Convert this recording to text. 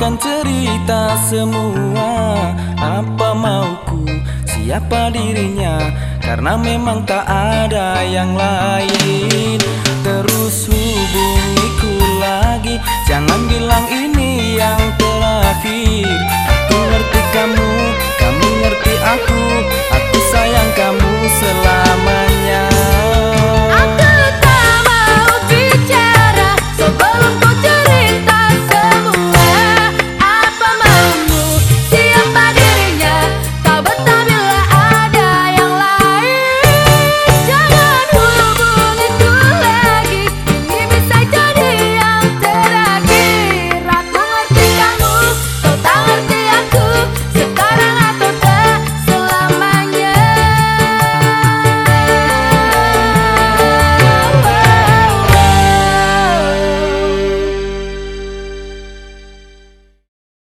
akan cerita semua. Apa mauku, siapa dirinya? Karena memang tak ada yang lain. Terus hubungiku lagi. Jangan